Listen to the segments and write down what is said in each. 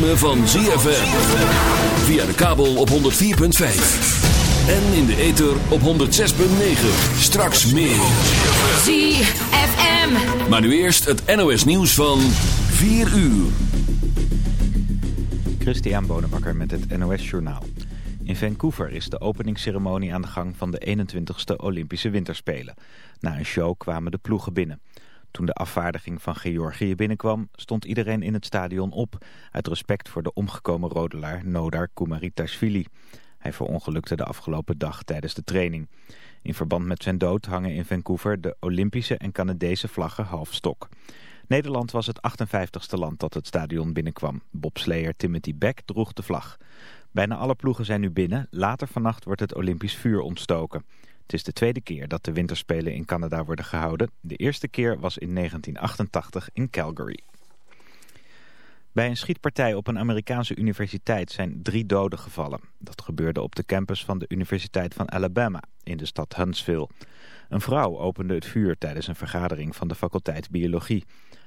ritme van ZFM. Via de kabel op 104.5. En in de ether op 106.9. Straks meer. ZFM. Maar nu eerst het NOS nieuws van 4 uur. Christian Bonenbakker met het NOS Journaal. In Vancouver is de openingsceremonie aan de gang van de 21ste Olympische Winterspelen. Na een show kwamen de ploegen binnen. Toen de afvaardiging van Georgië binnenkwam, stond iedereen in het stadion op... uit respect voor de omgekomen rodelaar Nodar Kumaritashvili. Hij verongelukte de afgelopen dag tijdens de training. In verband met zijn dood hangen in Vancouver de Olympische en Canadese vlaggen half stok. Nederland was het 58ste land dat het stadion binnenkwam. Bobsleer Timothy Beck droeg de vlag. Bijna alle ploegen zijn nu binnen. Later vannacht wordt het Olympisch vuur ontstoken. Het is de tweede keer dat de winterspelen in Canada worden gehouden. De eerste keer was in 1988 in Calgary. Bij een schietpartij op een Amerikaanse universiteit zijn drie doden gevallen. Dat gebeurde op de campus van de Universiteit van Alabama in de stad Huntsville. Een vrouw opende het vuur tijdens een vergadering van de faculteit Biologie.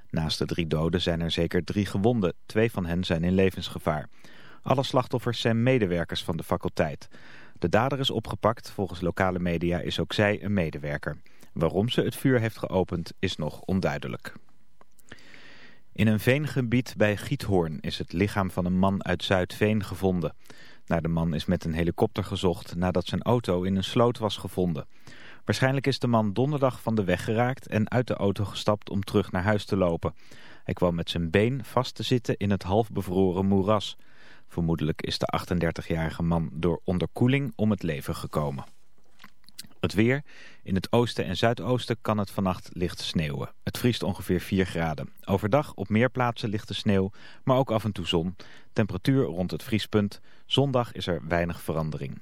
Naast de drie doden zijn er zeker drie gewonden. Twee van hen zijn in levensgevaar. Alle slachtoffers zijn medewerkers van de faculteit. De dader is opgepakt. Volgens lokale media is ook zij een medewerker. Waarom ze het vuur heeft geopend is nog onduidelijk. In een veengebied bij Giethoorn is het lichaam van een man uit Zuidveen gevonden. Naar de man is met een helikopter gezocht nadat zijn auto in een sloot was gevonden. Waarschijnlijk is de man donderdag van de weg geraakt en uit de auto gestapt om terug naar huis te lopen. Hij kwam met zijn been vast te zitten in het half bevroren moeras. Vermoedelijk is de 38-jarige man door onderkoeling om het leven gekomen. Het weer. In het oosten en zuidoosten kan het vannacht licht sneeuwen. Het vriest ongeveer 4 graden. Overdag op meer plaatsen lichte sneeuw, maar ook af en toe zon. Temperatuur rond het vriespunt. Zondag is er weinig verandering.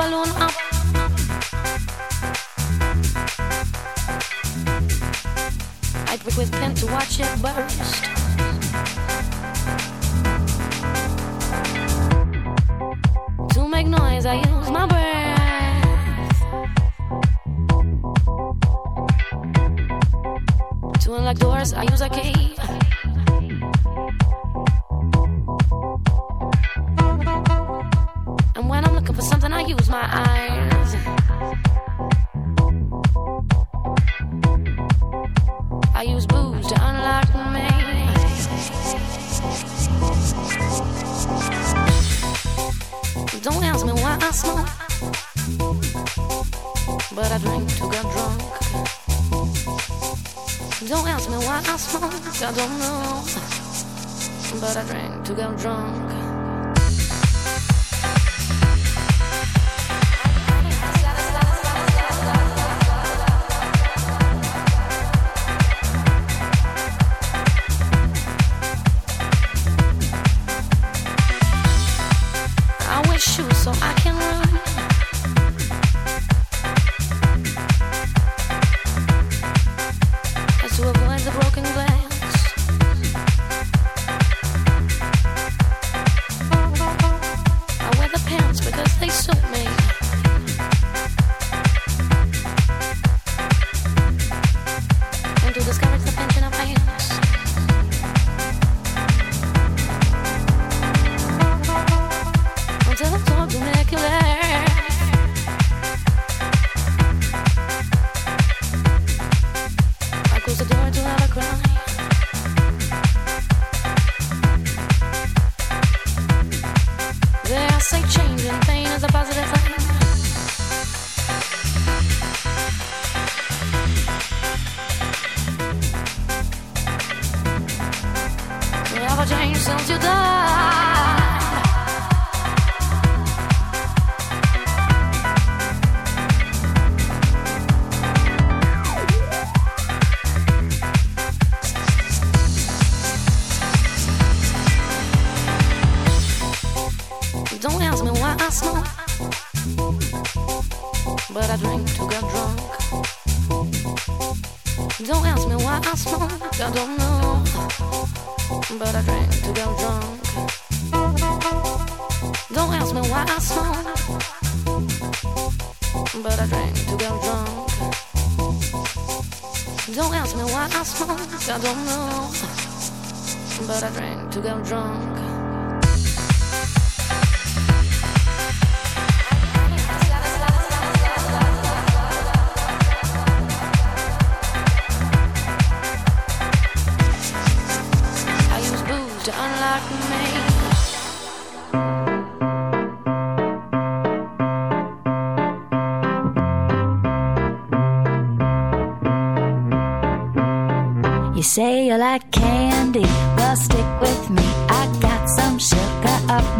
Balloon I don't know, but I drink to get drunk. I use booze to unlock me.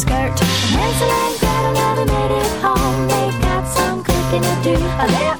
skirt. Hansel and Gretel never made it home. They got some cooking to do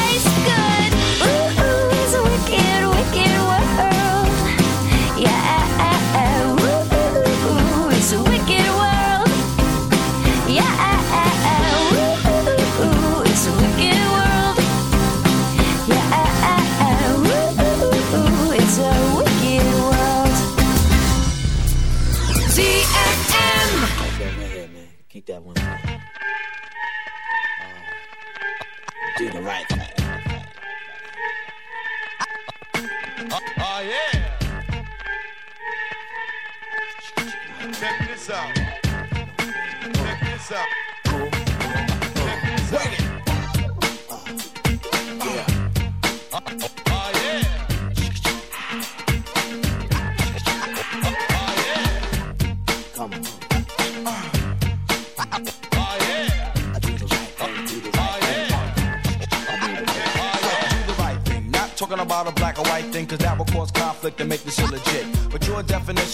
Check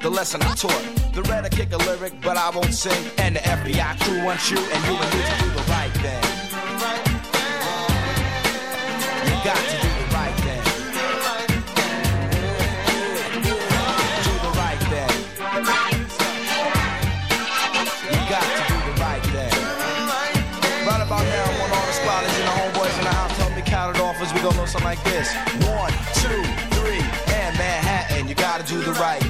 the lesson I taught. The red I kick a lyric, but I won't sing. And the FBI crew wants you, and you and me to do the right thing. You got to do the right thing. Do the right thing. You got to do the right thing. Right about now, I want all the squatters and the homeboys in the house help me count it off as we go something like this. One, two, three, and Manhattan, you gotta do the right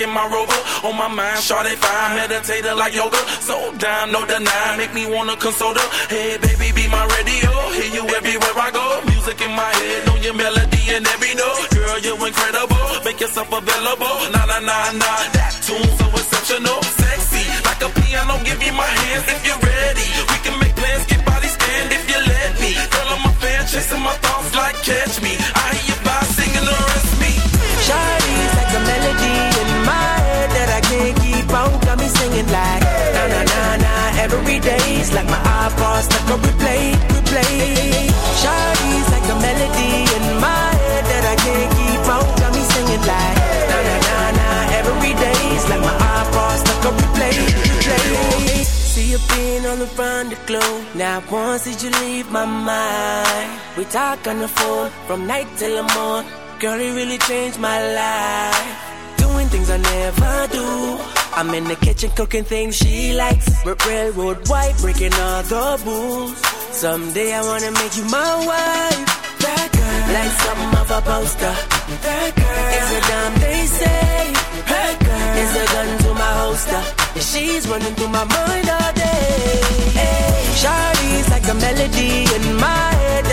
In my rover. On my mind, Shawty fine, meditator like yoga. So down, no deny, make me wanna console her. Hey, baby, be my radio. Hear you everywhere I go. Music in my head, know your melody and every note. Girl, you're incredible. Make yourself available. Nah, nah, nah, nah. Day's like my iPod stuck on replay, replay. Shawty's like a melody in my head that I can't keep on. Got me singing like na na na na every day's like my iPod stuck on replay, replay. See you being on the front of glow. Now once did you leave my mind? We talk on the phone from night till the morning. Girl, it really changed my life. Doing things I never do. I'm in the kitchen cooking things she likes. R- railroad white, breaking all the rules. Someday I wanna make you my wife. That girl, like something of a poster. That girl is a damn they say. That girl is a gun to my holster. She's running through my mind all day. Hey, Shawty's like a melody in my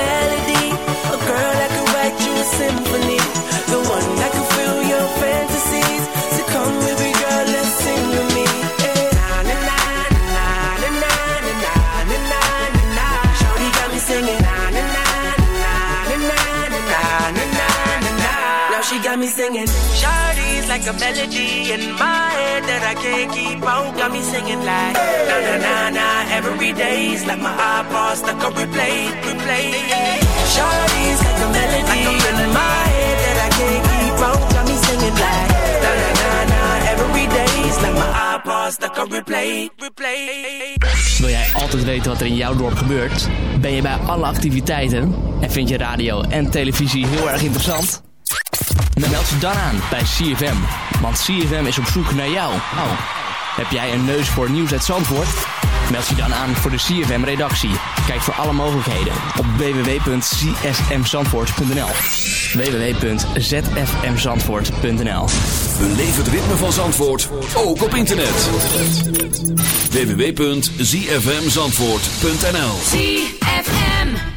melody, a girl that write you a symphony, the one that fill your fantasies. So come sing me. Got me singing. Now she got me singing. Like a melody in my head that I can't keep out. Got me singing like na na na na every day's like my iPod stuck on replay, replay. Shawty's like a melody in my head that I can't keep out. Got me singing like na na na na every day's like my iPod stuck on replay, replay. Wil jij altijd weten wat er in jouw dorp gebeurt? Ben je bij alle activiteiten? En vind je radio en televisie heel erg interessant? Dan meld je dan aan bij CFM. Want CFM is op zoek naar jou. Oh. Heb jij een neus voor nieuws uit Zandvoort? Meld je dan aan voor de CFM-redactie. Kijk voor alle mogelijkheden op www.csmzandvoort.nl www.zfmzandvoort.nl Beleef het ritme van Zandvoort, ook op internet. www.zfmzandvoort.nl ZFM.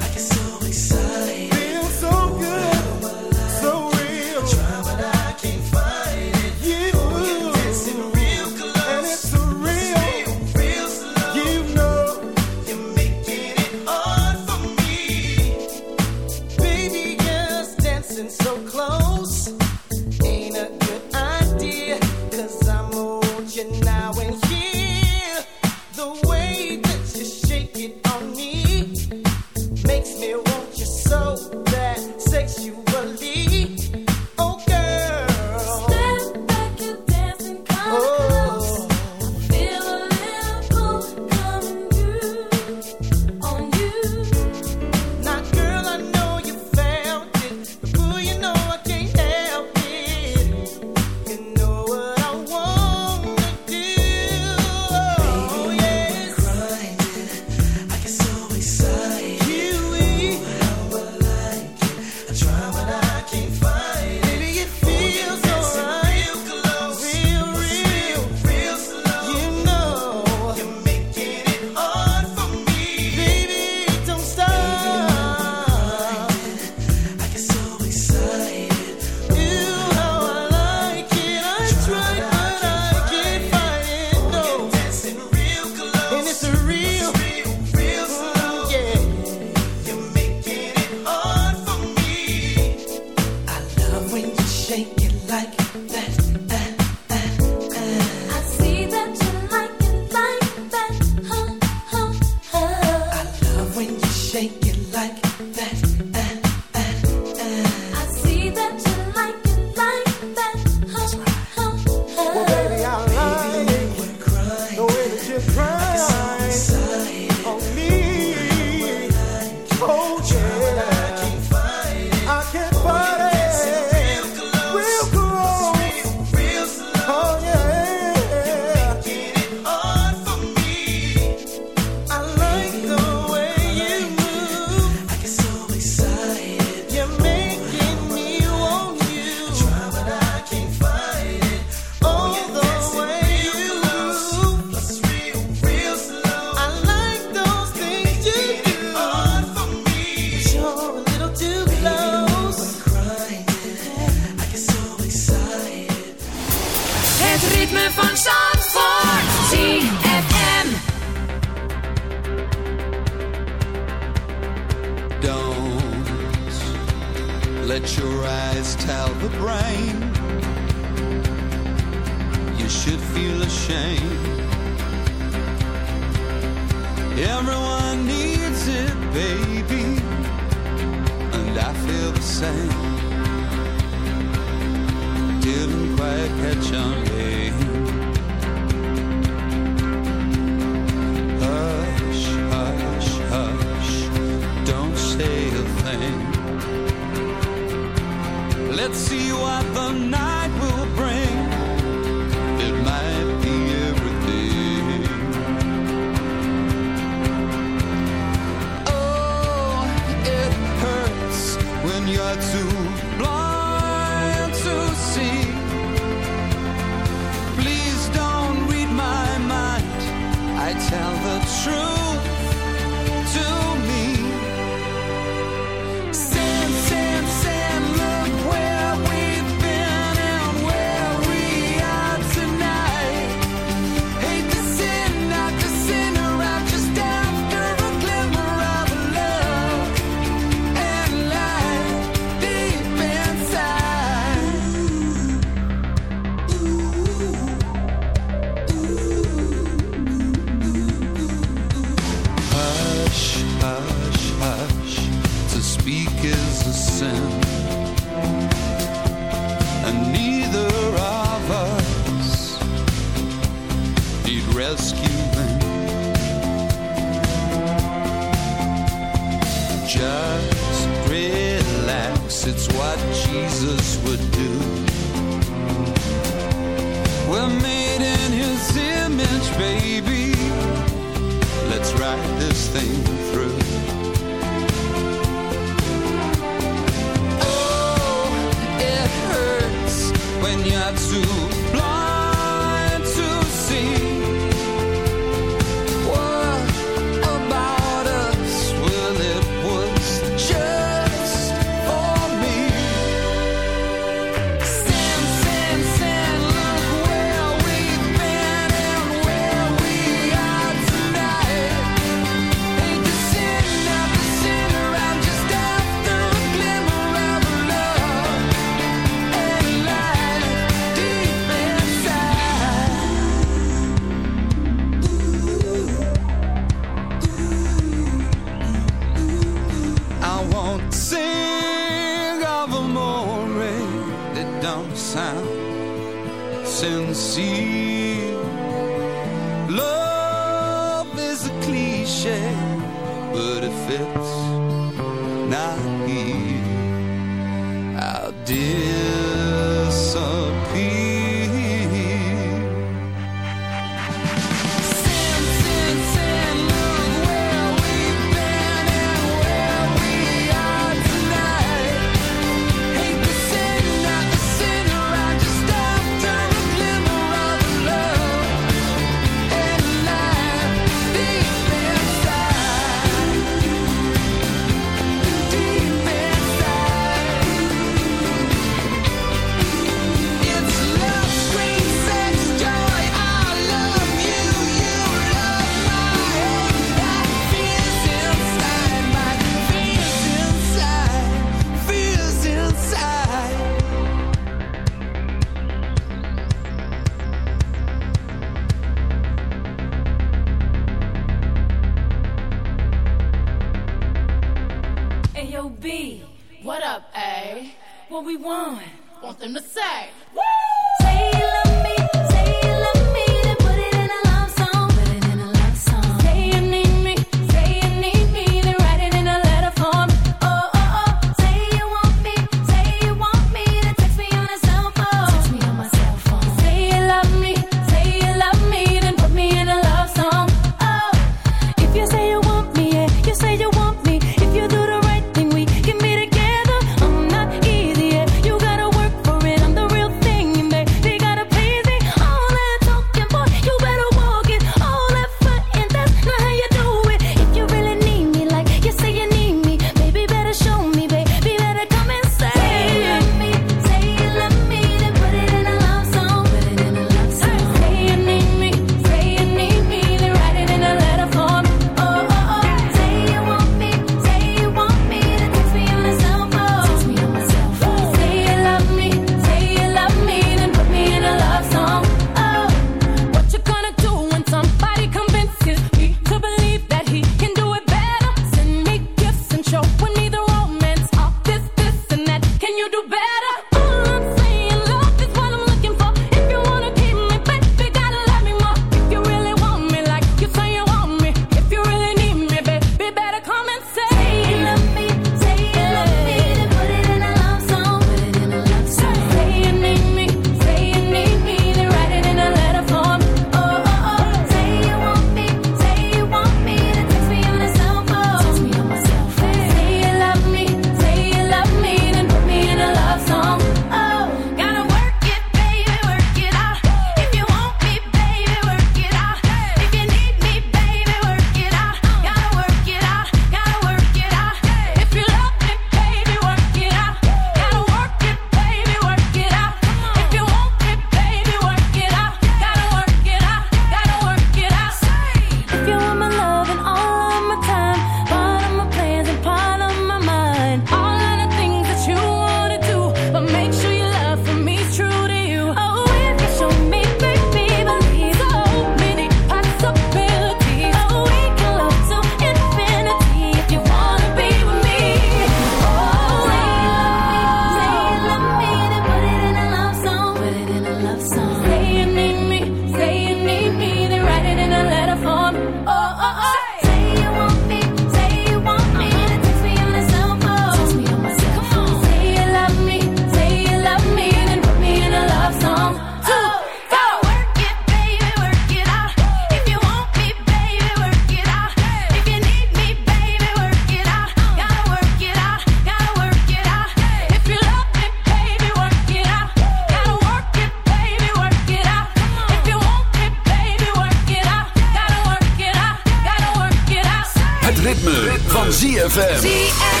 ZFM.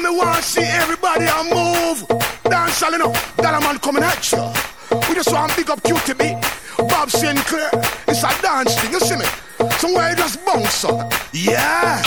Yeah, me want to see everybody a move. Dance all enough. a man coming at you. We just want to pick up Cutee B. Bob Sinclar. It's a dance thing, you see me? Somewhere you just bounce up. Yeah.